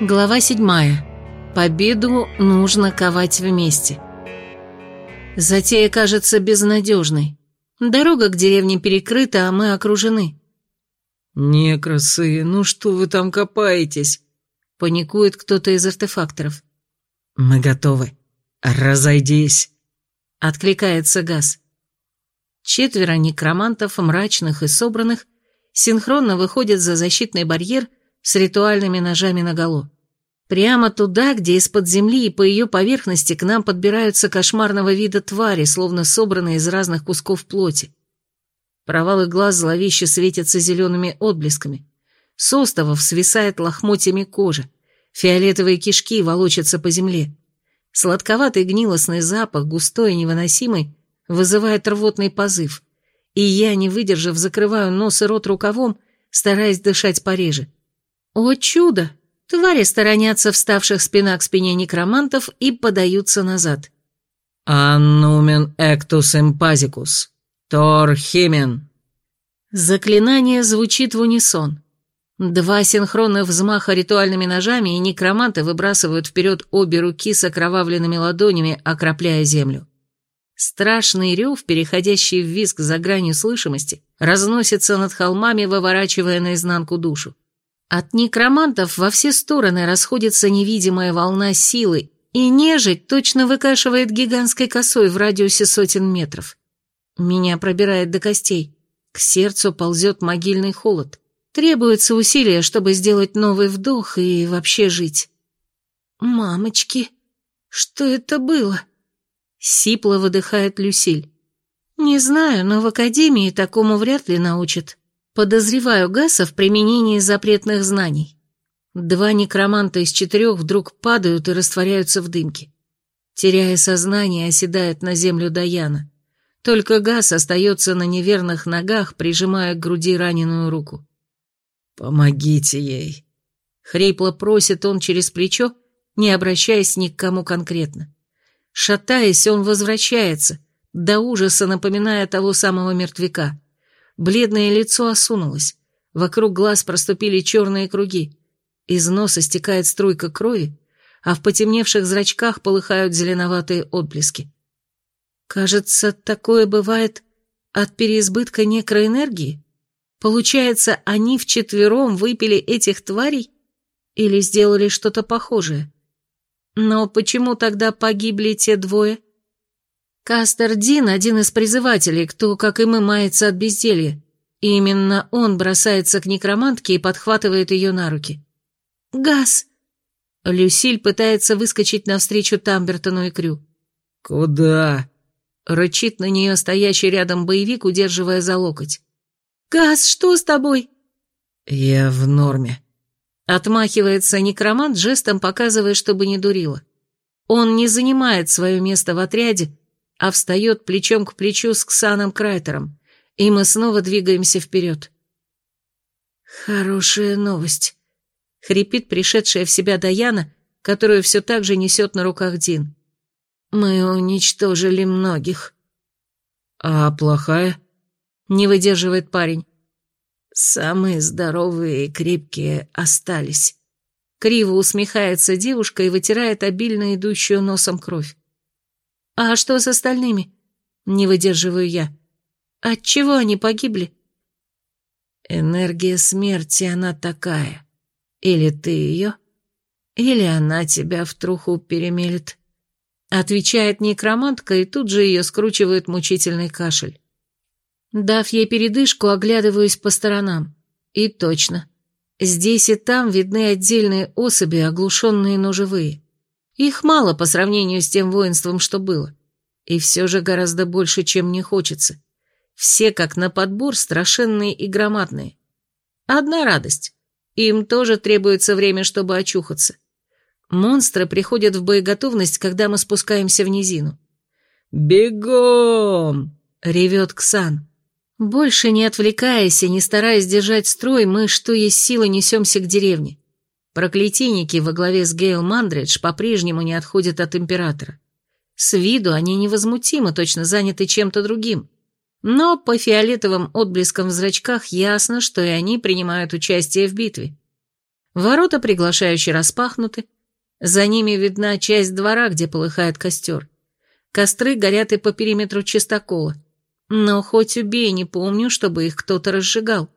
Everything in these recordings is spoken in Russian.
Глава 7. Победу нужно ковать вместе. Затея кажется безнадежной. Дорога к деревне перекрыта, а мы окружены. «Некрасы, ну что вы там копаетесь?» — паникует кто-то из артефакторов. «Мы готовы. Разойдись!» — откликается Газ. Четверо некромантов, мрачных и собранных, синхронно выходят за защитный барьер с ритуальными ножами наголо. Прямо туда, где из-под земли и по ее поверхности к нам подбираются кошмарного вида твари, словно собранные из разных кусков плоти. Провалы глаз зловеще светятся зелеными отблесками. С остовов свисает лохмотьями кожа. Фиолетовые кишки волочатся по земле. Сладковатый гнилостный запах, густой и невыносимый, вызывает рвотный позыв. И я, не выдержав, закрываю нос и рот рукавом, стараясь дышать пореже. О чудо! Твари сторонятся вставших спина к спине некромантов и подаются назад. «Аннумен эктус эмпазикус, тор химен». Заклинание звучит в унисон. Два синхронных взмаха ритуальными ножами, и некроманты выбрасывают вперед обе руки с окровавленными ладонями, окропляя землю. Страшный рев, переходящий в визг за гранью слышимости, разносится над холмами, выворачивая наизнанку душу. От некромантов во все стороны расходится невидимая волна силы, и нежить точно выкашивает гигантской косой в радиусе сотен метров. Меня пробирает до костей. К сердцу ползет могильный холод. Требуется усилие, чтобы сделать новый вдох и вообще жить. «Мамочки, что это было?» Сипло выдыхает Люсиль. «Не знаю, но в академии такому вряд ли научат. Подозреваю Гаса в применении запретных знаний. Два некроманта из четырех вдруг падают и растворяются в дымке. Теряя сознание, оседает на землю Даяна. Только Гас остается на неверных ногах, прижимая к груди раненую руку. «Помогите ей!» Хрипло просит он через плечо, не обращаясь ни к кому конкретно. Шатаясь, он возвращается, до ужаса напоминая того самого мертвяка. Бледное лицо осунулось. Вокруг глаз проступили черные круги. Из носа стекает струйка крови, а в потемневших зрачках полыхают зеленоватые отблески. Кажется, такое бывает от переизбытка некроэнергии. Получается, они вчетвером выпили этих тварей или сделали что-то похожее? Но почему тогда погибли те двое? Кастер Дин – один из призывателей, кто, как и мы, мается от безделья. И именно он бросается к некромантке и подхватывает ее на руки. «Газ!» Люсиль пытается выскочить навстречу Тамбертону и Крю. «Куда?» Рычит на нее стоящий рядом боевик, удерживая за локоть. «Газ, что с тобой?» «Я в норме». Отмахивается некромант, жестом показывая, чтобы не дурила. Он не занимает свое место в отряде, а встает плечом к плечу с Ксаном Крайтером, и мы снова двигаемся вперед. «Хорошая новость», — хрипит пришедшая в себя Даяна, которую все так же несет на руках Дин. «Мы уничтожили многих». «А плохая?» — не выдерживает парень. «Самые здоровые и крепкие остались». Криво усмехается девушка и вытирает обильно идущую носом кровь. «А что с остальными?» Не выдерживаю я. От чего они погибли? Энергия смерти, она такая. Или ты ее, или она тебя в труху перемелет. Отвечает некромантка, и тут же ее скручивает мучительный кашель. Дав ей передышку, оглядываюсь по сторонам. И точно. Здесь и там видны отдельные особи, оглушенные, но живые. Их мало по сравнению с тем воинством, что было. И все же гораздо больше, чем мне хочется. Все, как на подбор, страшенные и громадные. Одна радость. Им тоже требуется время, чтобы очухаться. Монстры приходят в боеготовность, когда мы спускаемся в низину. «Бегом!» — ревет Ксан. Больше не отвлекаясь и не стараясь держать строй, мы, что есть силы, несемся к деревне. Проклятийники во главе с Гейл Мандридж по-прежнему не отходят от императора. С виду они невозмутимы, точно заняты чем-то другим. Но по фиолетовым отблескам в зрачках ясно, что и они принимают участие в битве. Ворота приглашающе распахнуты, за ними видна часть двора, где полыхает костер. Костры горят и по периметру чистокола. Но хоть убей, не помню, чтобы их кто-то разжигал.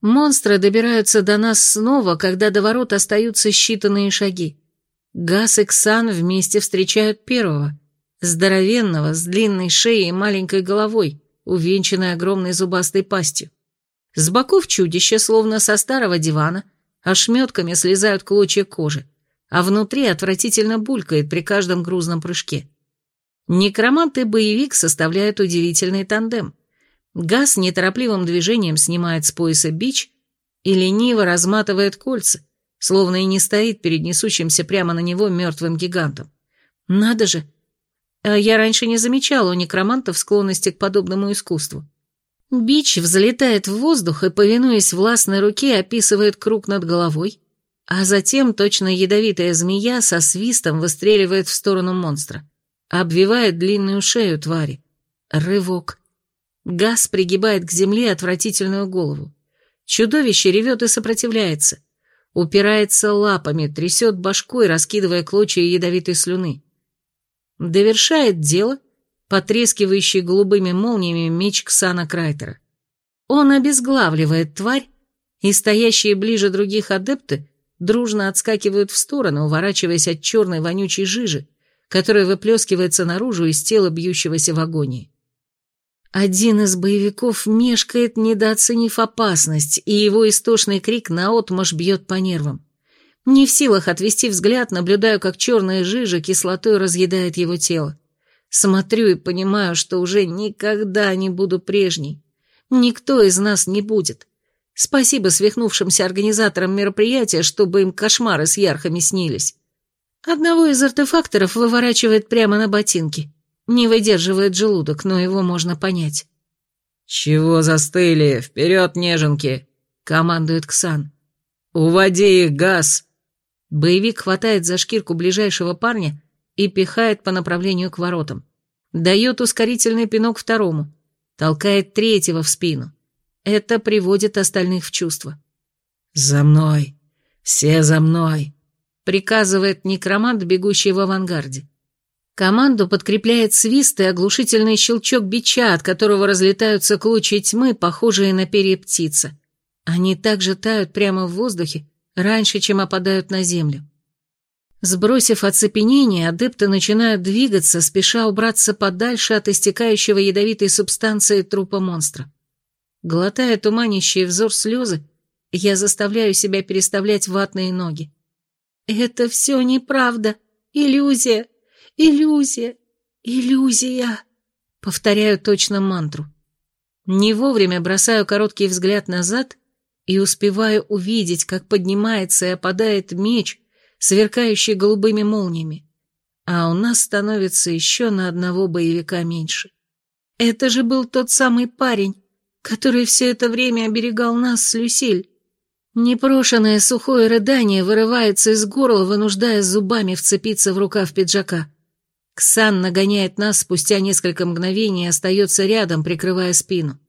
Монстры добираются до нас снова, когда до ворот остаются считанные шаги. Газ и Ксан вместе встречают первого, здоровенного, с длинной шеей и маленькой головой, увенчанной огромной зубастой пастью. С боков чудища, словно со старого дивана, ошметками слезают клочья кожи, а внутри отвратительно булькает при каждом грузном прыжке. Некромант и боевик составляют удивительный тандем. Газ неторопливым движением снимает с пояса бич и лениво разматывает кольца, словно и не стоит перед несущимся прямо на него мертвым гигантом. Надо же! А я раньше не замечала у некромантов склонности к подобному искусству. Бич взлетает в воздух и, повинуясь властной руке, описывает круг над головой, а затем точно ядовитая змея со свистом выстреливает в сторону монстра. Обвивает длинную шею твари. Рывок. Газ пригибает к земле отвратительную голову. Чудовище ревет и сопротивляется. Упирается лапами, трясет башкой, раскидывая клочья ядовитой слюны. Довершает дело потрескивающий голубыми молниями меч Ксана Крайтера. Он обезглавливает тварь, и стоящие ближе других адепты дружно отскакивают в сторону, уворачиваясь от черной вонючей жижи, которая выплескивается наружу из тела бьющегося в агонии. Один из боевиков мешкает, недооценив опасность, и его истошный крик наотмашь бьет по нервам. Не в силах отвести взгляд, наблюдаю, как черная жижа кислотой разъедает его тело. Смотрю и понимаю, что уже никогда не буду прежней. Никто из нас не будет. Спасибо свихнувшимся организаторам мероприятия, чтобы им кошмары с ярхами снились. Одного из артефакторов выворачивает прямо на ботинки. Не выдерживает желудок, но его можно понять. «Чего застыли? Вперед, неженки!» — командует Ксан. «Уводи их, газ!» Боевик хватает за шкирку ближайшего парня и пихает по направлению к воротам. Дает ускорительный пинок второму, толкает третьего в спину. Это приводит остальных в чувство. «За мной! Все за мной!» приказывает некромант, бегущий в авангарде. Команду подкрепляет свист и оглушительный щелчок бича, от которого разлетаются клочья тьмы, похожие на перья птицы. Они также тают прямо в воздухе, раньше, чем опадают на землю. Сбросив оцепенение, адепты начинают двигаться, спеша убраться подальше от истекающего ядовитой субстанции трупа монстра. Глотая туманящие взор слезы, я заставляю себя переставлять ватные ноги. «Это все неправда. Иллюзия. Иллюзия. Иллюзия». Повторяю точно мантру. Не вовремя бросаю короткий взгляд назад и успеваю увидеть, как поднимается и опадает меч, сверкающий голубыми молниями. А у нас становится еще на одного боевика меньше. Это же был тот самый парень, который все это время оберегал нас с Люсиль. Непрошенное сухое рыдание вырывается из горла, вынуждая зубами вцепиться в рукав пиджака. Ксан нагоняет нас спустя несколько мгновений и остается рядом, прикрывая спину.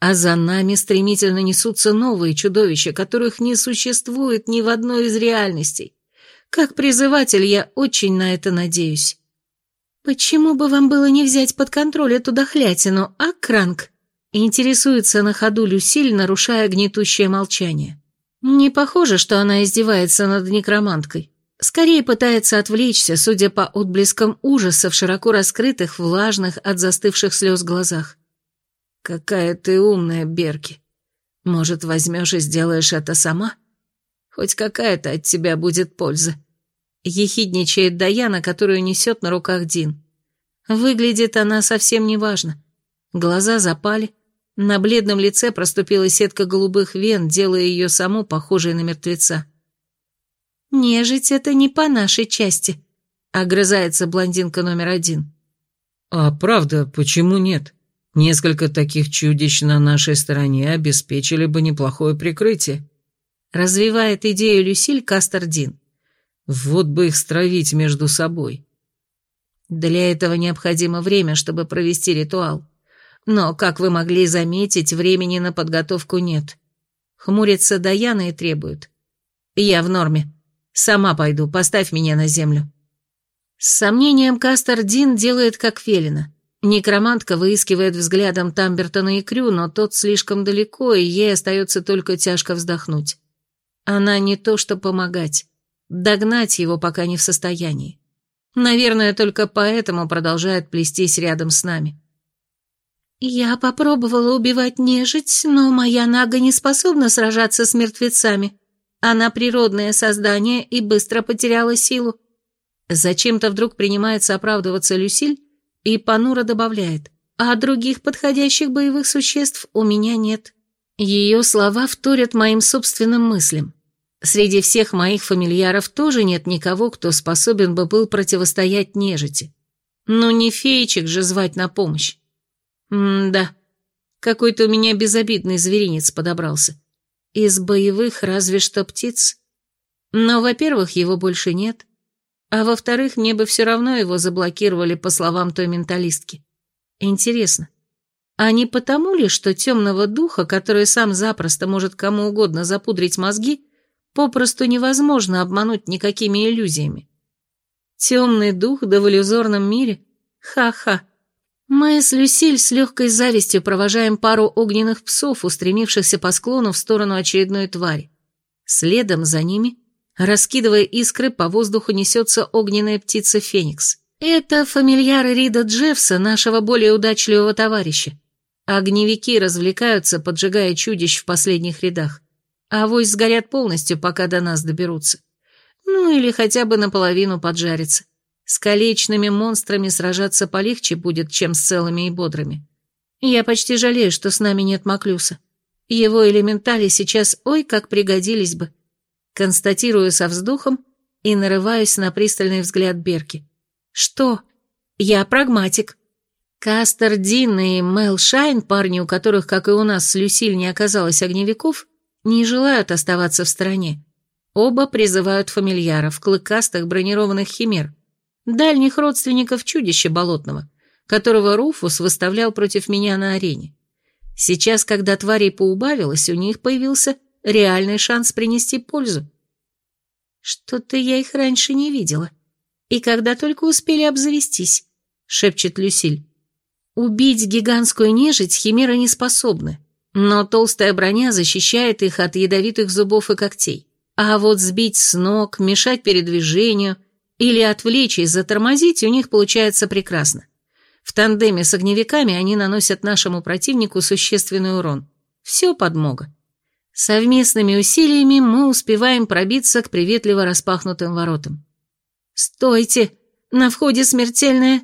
А за нами стремительно несутся новые чудовища, которых не существует ни в одной из реальностей. Как призыватель я очень на это надеюсь. «Почему бы вам было не взять под контроль эту дохлятину, а, Кранк?» Интересуется на ходу Люсиль, нарушая гнетущее молчание. Не похоже, что она издевается над некроманткой. Скорее пытается отвлечься, судя по отблескам ужаса в широко раскрытых, влажных от застывших слез глазах. «Какая ты умная, Берки. Может, возьмешь и сделаешь это сама? Хоть какая-то от тебя будет польза». Ехидничает Даяна, которую несет на руках Дин. Выглядит она совсем неважно. Глаза запали, на бледном лице проступила сетка голубых вен, делая ее саму похожей на мертвеца. «Нежить это не по нашей части», — огрызается блондинка номер один. «А правда, почему нет? Несколько таких чудищ на нашей стороне обеспечили бы неплохое прикрытие», — развивает идею Люсиль Кастердин. «Вот бы их стравить между собой». Для этого необходимо время, чтобы провести ритуал. Но, как вы могли заметить, времени на подготовку нет. Хмурится Даяна и требует. Я в норме. Сама пойду, поставь меня на землю. С сомнением Кастер Дин делает как велено. Некромантка выискивает взглядом Тамбертона и Крю, но тот слишком далеко, и ей остается только тяжко вздохнуть. Она не то что помогать, догнать его пока не в состоянии. Наверное, только поэтому продолжает плестись рядом с нами. «Я попробовала убивать нежить, но моя нага не способна сражаться с мертвецами. Она природное создание и быстро потеряла силу». Зачем-то вдруг принимается оправдываться Люсиль и понуро добавляет, «А других подходящих боевых существ у меня нет». Ее слова вторят моим собственным мыслям. Среди всех моих фамильяров тоже нет никого, кто способен бы был противостоять нежити. Ну не феечек же звать на помощь. М-да, какой-то у меня безобидный зверинец подобрался. Из боевых разве что птиц. Но, во-первых, его больше нет, а во-вторых, мне бы все равно его заблокировали, по словам той менталистки. Интересно, а не потому ли, что темного духа, который сам запросто может кому угодно запудрить мозги, попросту невозможно обмануть никакими иллюзиями. Темный дух да в иллюзорном мире? Ха-ха. Мы с Люсиль с легкой завистью провожаем пару огненных псов, устремившихся по склону в сторону очередной твари. Следом за ними, раскидывая искры, по воздуху несется огненная птица Феникс. Это фамильяры Рида Джеффса, нашего более удачливого товарища. Огневики развлекаются, поджигая чудищ в последних рядах. А вось сгорят полностью, пока до нас доберутся. Ну или хотя бы наполовину поджарятся. С колечными монстрами сражаться полегче будет, чем с целыми и бодрыми. Я почти жалею, что с нами нет Маклюса. Его элементали сейчас ой как пригодились бы. Констатирую со вздохом и нарываюсь на пристальный взгляд Берки. Что? Я прагматик. Кастер Дин и Мел Шайн, парни, у которых, как и у нас с Люсиль, не оказалось огневиков, не желают оставаться в стороне. Оба призывают фамильяров, клыкастых бронированных химер, дальних родственников чудища болотного, которого Руфус выставлял против меня на арене. Сейчас, когда тварей поубавилось, у них появился реальный шанс принести пользу. Что-то я их раньше не видела. И когда только успели обзавестись, шепчет Люсиль. Убить гигантскую нежить химеры не способны, но толстая броня защищает их от ядовитых зубов и когтей. А вот сбить с ног, мешать передвижению или отвлечь и затормозить у них получается прекрасно. В тандеме с огневиками они наносят нашему противнику существенный урон. Все подмога. Совместными усилиями мы успеваем пробиться к приветливо распахнутым воротам. «Стойте! На входе смертельная...»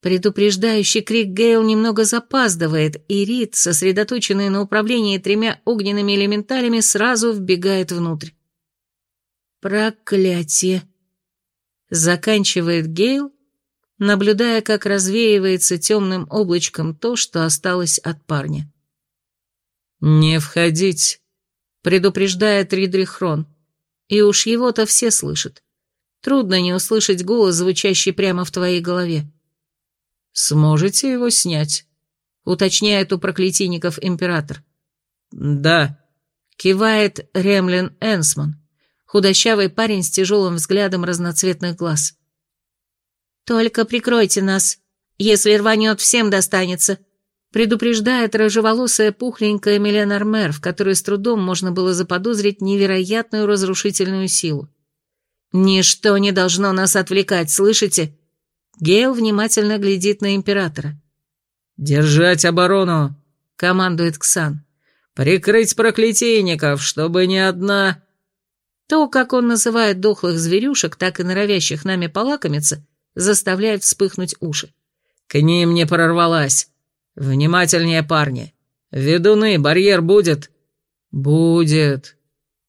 Предупреждающий крик Гейл немного запаздывает, и Рид, сосредоточенный на управлении тремя огненными элементалями, сразу вбегает внутрь. «Проклятие!» Заканчивает Гейл, наблюдая, как развеивается темным облачком то, что осталось от парня. «Не входить!» — предупреждает Ридрихрон. И уж его-то все слышат. Трудно не услышать голос, звучащий прямо в твоей голове. «Сможете его снять?» — уточняет у проклятийников император. «Да», — кивает Ремлин Энсман, худощавый парень с тяжелым взглядом разноцветных глаз. «Только прикройте нас. Если рванет, всем достанется», — предупреждает рыжеволосая пухленькая Миленар Мэр, в которой с трудом можно было заподозрить невероятную разрушительную силу. «Ничто не должно нас отвлекать, слышите?» Гейл внимательно глядит на императора. «Держать оборону!» — командует Ксан. «Прикрыть проклятийников, чтобы ни одна...» То, как он называет дохлых зверюшек, так и норовящих нами полакомиться, заставляет вспыхнуть уши. «К ним не прорвалась. Внимательнее, парни. Ведуны, барьер будет?» «Будет»,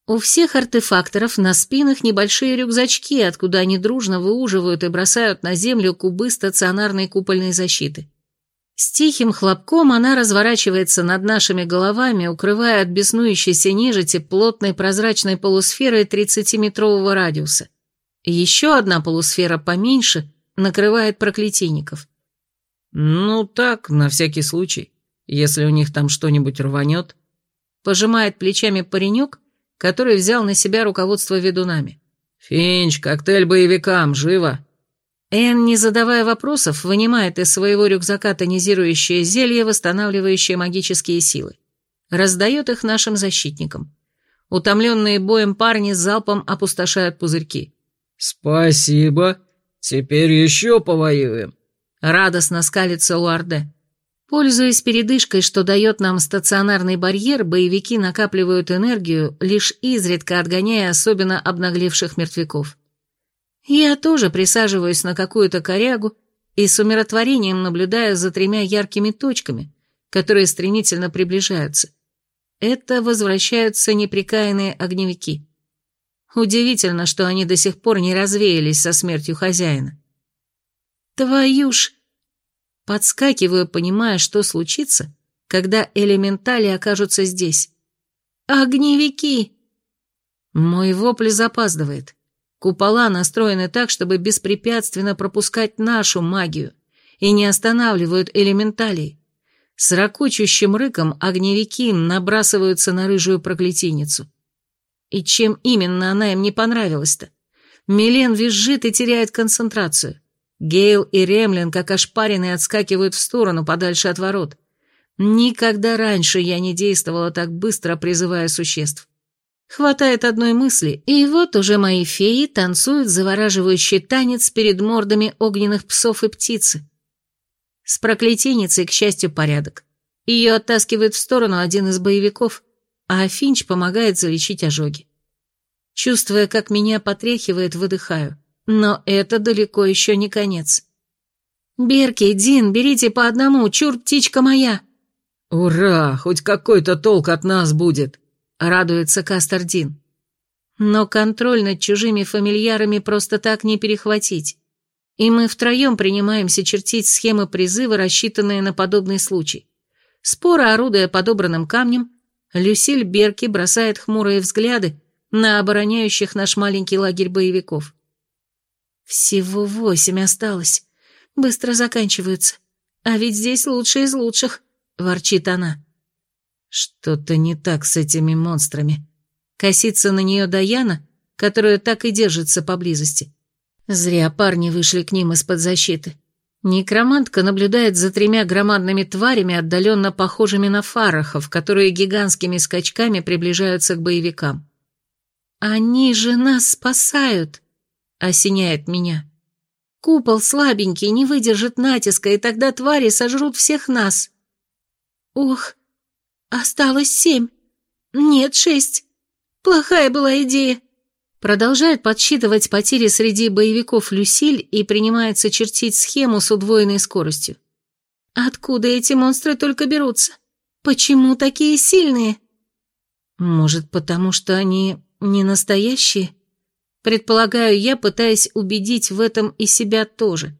у всех артефакторов на спинах небольшие рюкзачки, откуда они дружно выуживают и бросают на землю кубы стационарной купольной защиты. С тихим хлопком она разворачивается над нашими головами, укрывая от беснующейся нежити плотной прозрачной полусферой 30-метрового радиуса. Еще одна полусфера поменьше накрывает проклятийников. «Ну так, на всякий случай, если у них там что-нибудь рванет», пожимает плечами паренек, который взял на себя руководство ведунами. «Финч, коктейль боевикам, живо!» Энн, не задавая вопросов, вынимает из своего рюкзака тонизирующее зелье, восстанавливающее магические силы. Раздает их нашим защитникам. Утомленные боем парни залпом опустошают пузырьки. «Спасибо. Теперь еще повоюем». Радостно скалится Луарде. Пользуясь передышкой, что дает нам стационарный барьер, боевики накапливают энергию, лишь изредка отгоняя особенно обнаглевших мертвяков. Я тоже присаживаюсь на какую-то корягу и с умиротворением наблюдаю за тремя яркими точками, которые стремительно приближаются. Это возвращаются неприкаянные огневики. Удивительно, что они до сих пор не развеялись со смертью хозяина. Твою ж... Подскакиваю, понимая, что случится, когда элементали окажутся здесь. Огневики! Мой вопль запаздывает. Купола настроены так, чтобы беспрепятственно пропускать нашу магию и не останавливают элементалей. С ракочущим рыком огневики набрасываются на рыжую проклятийницу. И чем именно она им не понравилась-то? Милен визжит и теряет концентрацию. Гейл и Ремлин, как ошпаренные, отскакивают в сторону, подальше от ворот. Никогда раньше я не действовала так быстро, призывая существ. Хватает одной мысли, и вот уже мои феи танцуют завораживающий танец перед мордами огненных псов и птицы. С проклятийницей, к счастью, порядок. Ее оттаскивает в сторону один из боевиков, а Финч помогает залечить ожоги. Чувствуя, как меня потряхивает, выдыхаю. Но это далеко еще не конец. «Берки, Дин, берите по одному, чур, птичка моя!» «Ура! Хоть какой-то толк от нас будет!» Радуется Кастардин. Но контроль над чужими фамильярами просто так не перехватить. И мы втроем принимаемся чертить схемы призыва, рассчитанные на подобный случай. Споро орудуя подобранным камнем, Люсиль Берки бросает хмурые взгляды на обороняющих наш маленький лагерь боевиков. Всего восемь осталось. Быстро заканчиваются. А ведь здесь лучшие из лучших, ворчит она. Что-то не так с этими монстрами. Косится на нее Даяна, которая так и держится поблизости. Зря парни вышли к ним из-под защиты. Некромантка наблюдает за тремя громадными тварями, отдаленно похожими на фарахов, которые гигантскими скачками приближаются к боевикам. «Они же нас спасают!» — осеняет меня. «Купол слабенький, не выдержит натиска, и тогда твари сожрут всех нас». «Ох, «Осталось семь. Нет, шесть. Плохая была идея». Продолжает подсчитывать потери среди боевиков Люсиль и принимается чертить схему с удвоенной скоростью. «Откуда эти монстры только берутся? Почему такие сильные?» «Может, потому что они не настоящие?» Предполагаю я, пытаясь убедить в этом и себя тоже.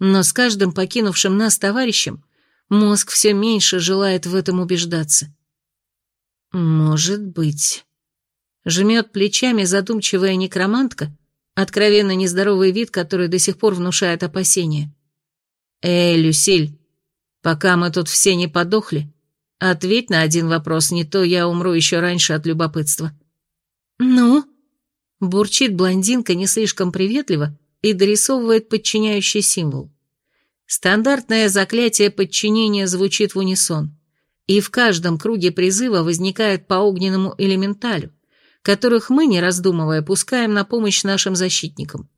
Но с каждым покинувшим нас товарищем Мозг все меньше желает в этом убеждаться. Может быть. Жмет плечами задумчивая некромантка, откровенно нездоровый вид, который до сих пор внушает опасения. Эй, Люсиль, пока мы тут все не подохли, ответь на один вопрос, не то я умру еще раньше от любопытства. Ну? Бурчит блондинка не слишком приветливо и дорисовывает подчиняющий символ. Стандартное заклятие подчинения звучит в унисон, и в каждом круге призыва возникает по огненному элементалю, которых мы, не раздумывая, пускаем на помощь нашим защитникам.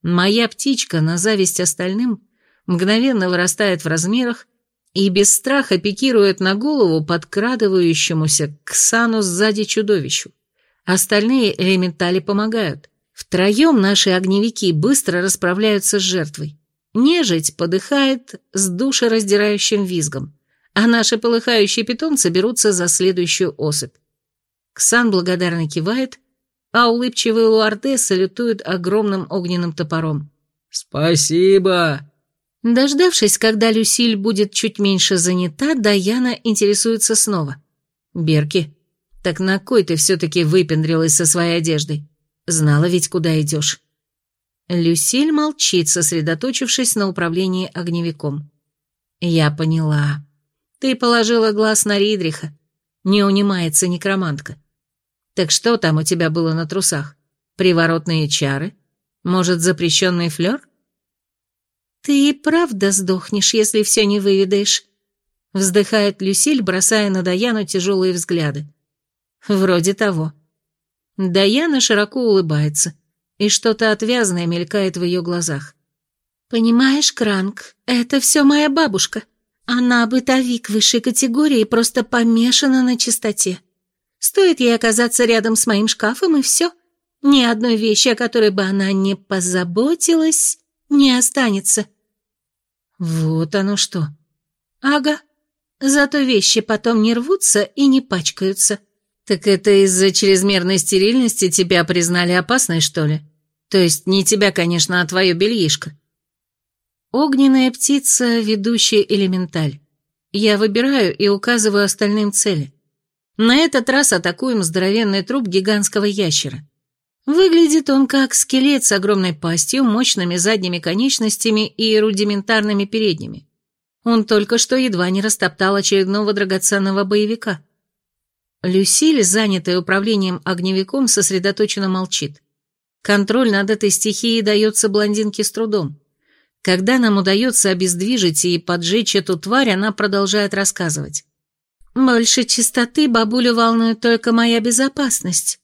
Моя птичка, на зависть остальным, мгновенно вырастает в размерах и без страха пикирует на голову подкрадывающемуся к сану сзади чудовищу. Остальные элементали помогают. Втроем наши огневики быстро расправляются с жертвой. Нежить подыхает с душераздирающим визгом, а наши полыхающие питомцы берутся за следующую особь. Ксан благодарно кивает, а улыбчивый Луарде салютует огромным огненным топором. «Спасибо!» Дождавшись, когда Люсиль будет чуть меньше занята, Даяна интересуется снова. «Берки, так на кой ты все-таки выпендрилась со своей одеждой? Знала ведь, куда идешь». Люсиль молчит, сосредоточившись на управлении огневиком. «Я поняла. Ты положила глаз на Ридриха. Не унимается некромантка. Так что там у тебя было на трусах? Приворотные чары? Может, запрещенный флер? Ты и правда сдохнешь, если все не выведаешь. Вздыхает Люсиль, бросая на Даяну тяжелые взгляды. Вроде того. Даяна широко улыбается, и что-то отвязное мелькает в ее глазах. «Понимаешь, Кранк, это все моя бабушка. Она бытовик высшей категории просто помешана на чистоте. Стоит ей оказаться рядом с моим шкафом, и все. Ни одной вещи, о которой бы она не позаботилась, не останется». «Вот оно что». «Ага. Зато вещи потом не рвутся и не пачкаются». «Так это из-за чрезмерной стерильности тебя признали опасной, что ли? То есть не тебя, конечно, а твое бельишко?» Огненная птица, ведущая элементаль. Я выбираю и указываю остальным цели. На этот раз атакуем здоровенный труп гигантского ящера. Выглядит он как скелет с огромной пастью, мощными задними конечностями и рудиментарными передними. Он только что едва не растоптал очередного драгоценного боевика. Люсиль, занятая управлением огневиком, сосредоточенно молчит. Контроль над этой стихией дается блондинке с трудом. Когда нам удается обездвижить и поджечь эту тварь, она продолжает рассказывать. «Больше чистоты бабулю волнует только моя безопасность».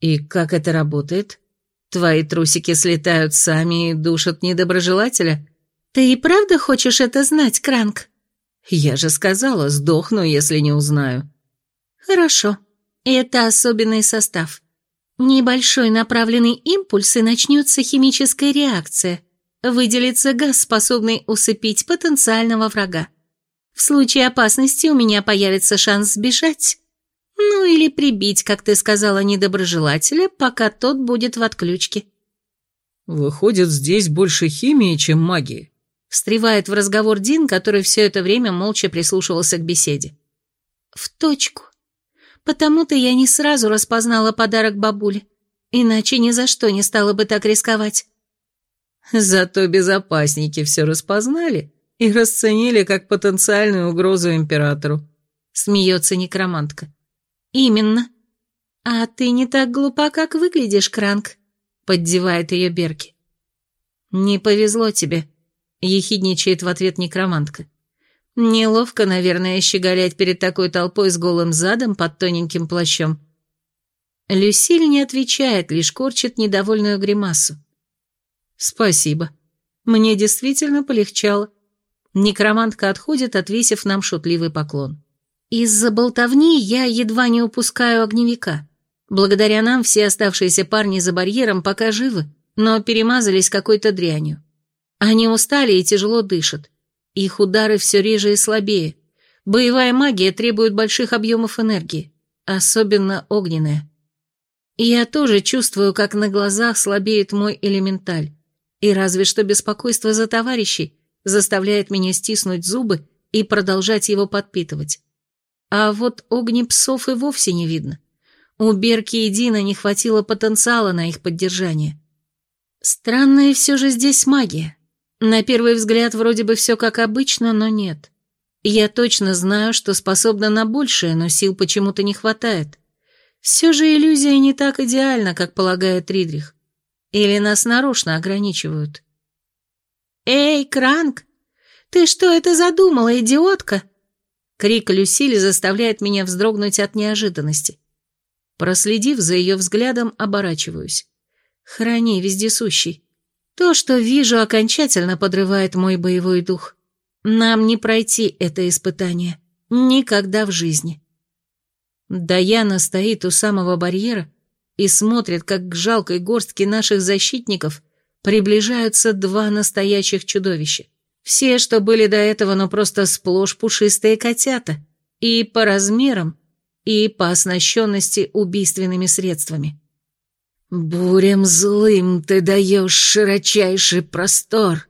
«И как это работает? Твои трусики слетают сами и душат недоброжелателя?» «Ты и правда хочешь это знать, Кранк?» «Я же сказала, сдохну, если не узнаю». «Хорошо. Это особенный состав. Небольшой направленный импульс, и начнется химическая реакция» выделится газ, способный усыпить потенциального врага. В случае опасности у меня появится шанс сбежать. Ну или прибить, как ты сказала, недоброжелателя, пока тот будет в отключке. Выходит, здесь больше химии, чем магии. Встревает в разговор Дин, который все это время молча прислушивался к беседе. В точку. Потому-то я не сразу распознала подарок бабуле. Иначе ни за что не стала бы так рисковать. Зато безопасники все распознали и расценили как потенциальную угрозу императору. Смеется некромантка. Именно. А ты не так глупа, как выглядишь, Кранк, поддевает ее Берки. Не повезло тебе, ехидничает в ответ некромантка. Неловко, наверное, щеголять перед такой толпой с голым задом под тоненьким плащом. Люсиль не отвечает, лишь корчит недовольную гримасу. «Спасибо. Мне действительно полегчало». Некромантка отходит, отвесив нам шутливый поклон. Из-за болтовни я едва не упускаю огневика. Благодаря нам все оставшиеся парни за барьером пока живы, но перемазались какой-то дрянью. Они устали и тяжело дышат. Их удары все реже и слабее. Боевая магия требует больших объемов энергии, особенно огненная. Я тоже чувствую, как на глазах слабеет мой элементаль. И разве что беспокойство за товарищей заставляет меня стиснуть зубы и продолжать его подпитывать. А вот огнепсов и вовсе не видно. У Берки и Дина не хватило потенциала на их поддержание. Странная все же здесь магия. На первый взгляд вроде бы все как обычно, но нет. Я точно знаю, что способна на большее, но сил почему-то не хватает. Все же иллюзия не так идеальна, как полагает Ридрих. Или нас нарочно ограничивают? «Эй, Кранк, ты что это задумала, идиотка?» Крик Люсили заставляет меня вздрогнуть от неожиданности. Проследив за ее взглядом, оборачиваюсь. Храни, вездесущий. То, что вижу, окончательно подрывает мой боевой дух. Нам не пройти это испытание. Никогда в жизни. Даяна стоит у самого барьера, и смотрит, как к жалкой горстке наших защитников приближаются два настоящих чудовища. Все, что были до этого, но просто сплошь пушистые котята. И по размерам, и по оснащенности убийственными средствами. «Бурям злым ты даешь широчайший простор!»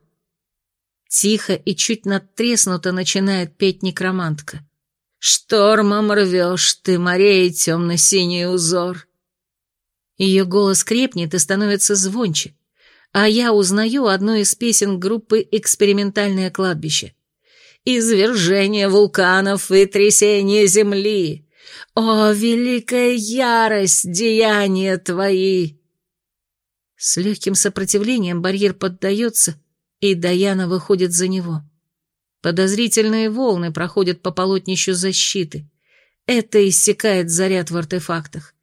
Тихо и чуть надтреснуто начинает петь некромантка. «Штормом рвешь ты морей темно-синий узор, ее голос крепнет и становится звонче, а я узнаю одну из песен группы «Экспериментальное кладбище». «Извержение вулканов и трясение земли, О, великая ярость, деяния твои!» С легким сопротивлением барьер поддается, и Даяна выходит за него. Подозрительные волны проходят по полотнищу защиты. Это иссякает заряд в артефактах.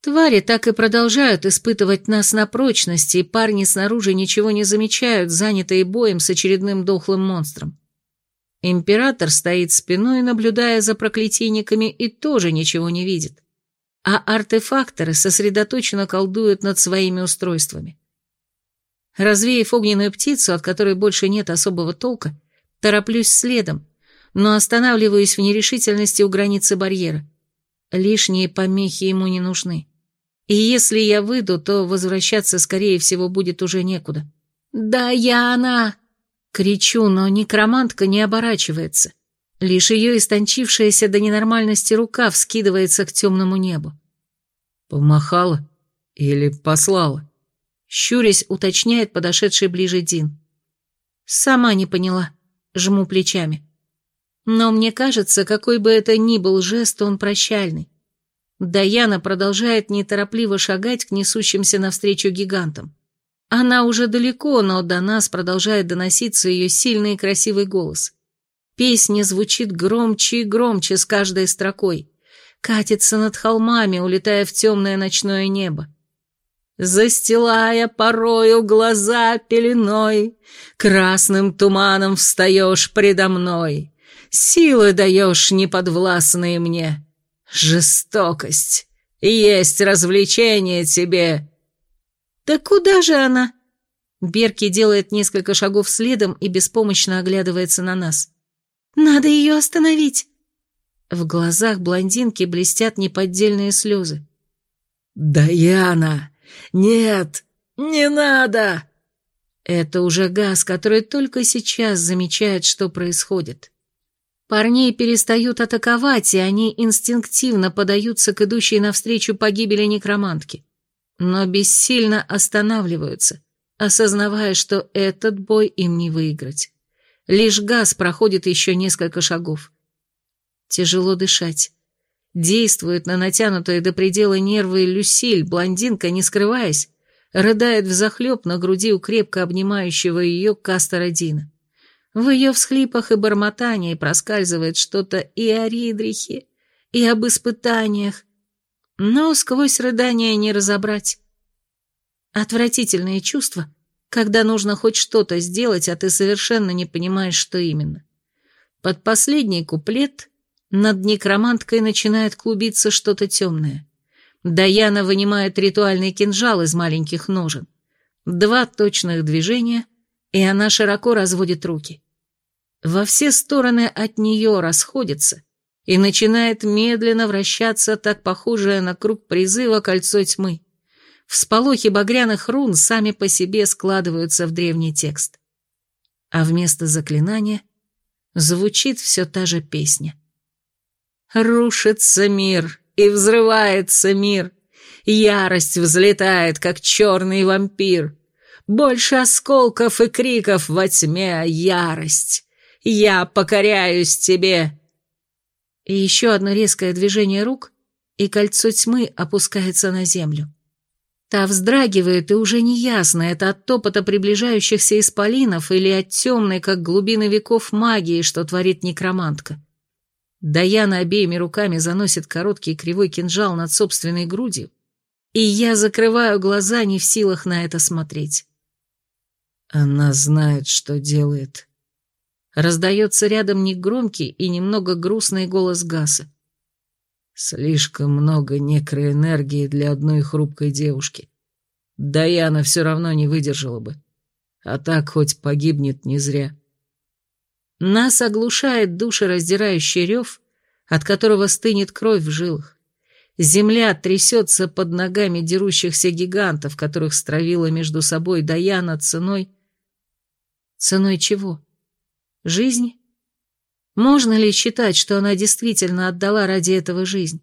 Твари так и продолжают испытывать нас на прочность, и парни снаружи ничего не замечают, занятые боем с очередным дохлым монстром. Император стоит спиной, наблюдая за проклятийниками, и тоже ничего не видит. А артефакторы сосредоточенно колдуют над своими устройствами. Развеяв огненную птицу, от которой больше нет особого толка, тороплюсь следом, но останавливаюсь в нерешительности у границы барьера. Лишние помехи ему не нужны. И если я выйду, то возвращаться, скорее всего, будет уже некуда. «Да я она!» Кричу, но некромантка не оборачивается. Лишь ее истончившаяся до ненормальности рука вскидывается к темному небу. «Помахала? Или послала?» Щурясь, уточняет подошедший ближе Дин. Сама не поняла. Жму плечами. Но мне кажется, какой бы это ни был жест, он прощальный. Даяна продолжает неторопливо шагать к несущимся навстречу гигантам. Она уже далеко, но до нас продолжает доноситься ее сильный и красивый голос. Песня звучит громче и громче с каждой строкой. Катится над холмами, улетая в темное ночное небо. Застилая порою глаза пеленой, Красным туманом встаешь предо мной, Силы даешь неподвластные мне, Жестокость. Есть развлечение тебе. Да куда же она? Берки делает несколько шагов следом и беспомощно оглядывается на нас. Надо ее остановить. В глазах блондинки блестят неподдельные слезы. «Даяна! Нет! Не надо!» Это уже газ, который только сейчас замечает, что происходит. Парней перестают атаковать, и они инстинктивно подаются к идущей навстречу погибели некромантки. Но бессильно останавливаются, осознавая, что этот бой им не выиграть. Лишь газ проходит еще несколько шагов. Тяжело дышать. Действует на натянутые до предела нервы Люсиль, блондинка, не скрываясь, рыдает взахлеб на груди у крепко обнимающего ее Кастера Дина. В ее всхлипах и бормотании проскальзывает что-то и о Ридрихе, и об испытаниях, но сквозь рыдания не разобрать. Отвратительные чувства, когда нужно хоть что-то сделать, а ты совершенно не понимаешь, что именно. Под последний куплет над некроманткой начинает клубиться что-то темное. Даяна вынимает ритуальный кинжал из маленьких ножен. Два точных движения — и она широко разводит руки. Во все стороны от нее расходится и начинает медленно вращаться так похожее на круг призыва кольцо тьмы. Всполохи багряных рун сами по себе складываются в древний текст. А вместо заклинания звучит все та же песня. «Рушится мир, и взрывается мир, ярость взлетает, как черный вампир, больше осколков и криков во тьме ярость. Я покоряюсь тебе. И еще одно резкое движение рук, и кольцо тьмы опускается на землю. Та вздрагивает, и уже неясно, это от топота приближающихся исполинов или от темной, как глубины веков магии, что творит некромантка. Даяна обеими руками заносит короткий кривой кинжал над собственной грудью, и я закрываю глаза, не в силах на это смотреть. Она знает, что делает. Раздается рядом негромкий и немного грустный голос Гаса. Слишком много некроэнергии для одной хрупкой девушки. Даяна все равно не выдержала бы. А так хоть погибнет не зря. Нас оглушает душераздирающий рев, от которого стынет кровь в жилах. Земля трясется под ногами дерущихся гигантов, которых стравила между собой Даяна ценой Ценой чего? Жизни? Можно ли считать, что она действительно отдала ради этого жизнь?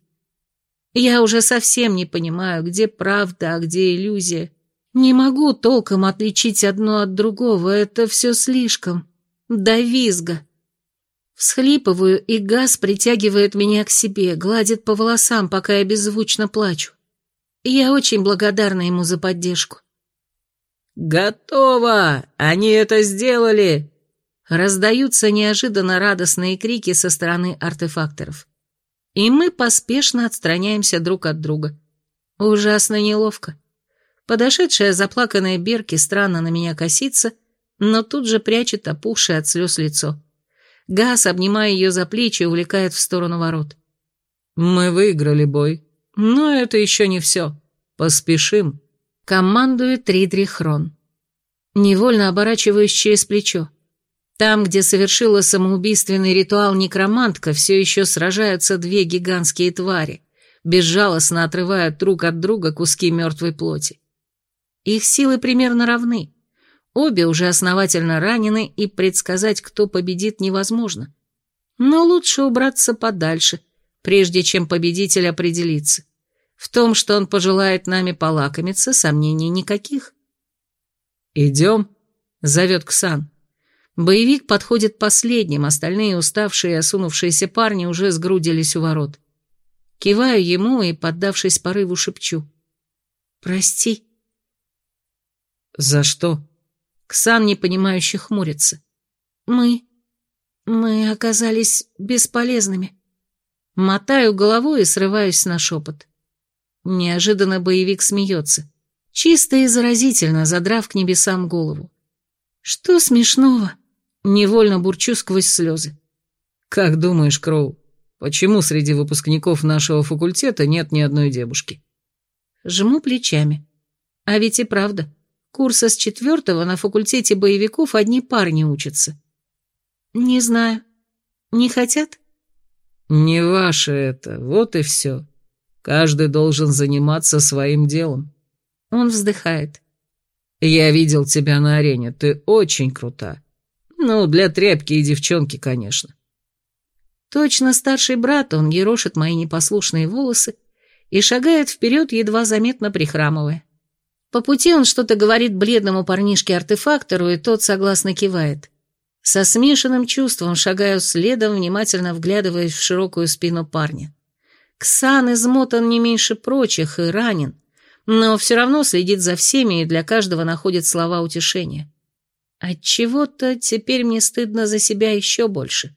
Я уже совсем не понимаю, где правда, а где иллюзия. Не могу толком отличить одно от другого, это все слишком. До визга. Всхлипываю, и газ притягивает меня к себе, гладит по волосам, пока я беззвучно плачу. Я очень благодарна ему за поддержку. «Готово! Они это сделали!» Раздаются неожиданно радостные крики со стороны артефакторов. И мы поспешно отстраняемся друг от друга. Ужасно неловко. Подошедшая заплаканная Берки странно на меня косится, но тут же прячет опухшее от слез лицо. Газ, обнимая ее за плечи, увлекает в сторону ворот. «Мы выиграли бой, но это еще не все. Поспешим», — командует Ридрих Хрон. Невольно оборачиваюсь через плечо. Там, где совершила самоубийственный ритуал некромантка, все еще сражаются две гигантские твари, безжалостно отрывая друг от друга куски мертвой плоти. Их силы примерно равны. Обе уже основательно ранены, и предсказать, кто победит, невозможно. Но лучше убраться подальше, прежде чем победитель определится. В том, что он пожелает нами полакомиться, сомнений никаких. «Идем», — зовет Ксан. Боевик подходит последним, остальные уставшие и осунувшиеся парни уже сгрудились у ворот. Киваю ему и, поддавшись порыву, шепчу. «Прости». «За что?» Ксан непонимающе хмурится. «Мы... мы оказались бесполезными». Мотаю головой и срываюсь на шепот. Неожиданно боевик смеется. Чисто и заразительно, задрав к небесам голову. «Что смешного?» Невольно бурчу сквозь слезы. «Как думаешь, Кроу, почему среди выпускников нашего факультета нет ни одной девушки?» Жму плечами. А ведь и правда, Курса с четвертого на факультете боевиков одни парни учатся. Не знаю. Не хотят? Не ваше это, вот и все. Каждый должен заниматься своим делом. Он вздыхает. Я видел тебя на арене, ты очень крута. Ну, для тряпки и девчонки, конечно. Точно старший брат, он ерошит мои непослушные волосы и шагает вперед, едва заметно прихрамывая. По пути он что-то говорит бледному парнишке-артефактору, и тот согласно кивает. Со смешанным чувством шагаю следом, внимательно вглядываясь в широкую спину парня. Ксан измотан не меньше прочих и ранен, но все равно следит за всеми и для каждого находит слова утешения. Отчего-то теперь мне стыдно за себя еще больше.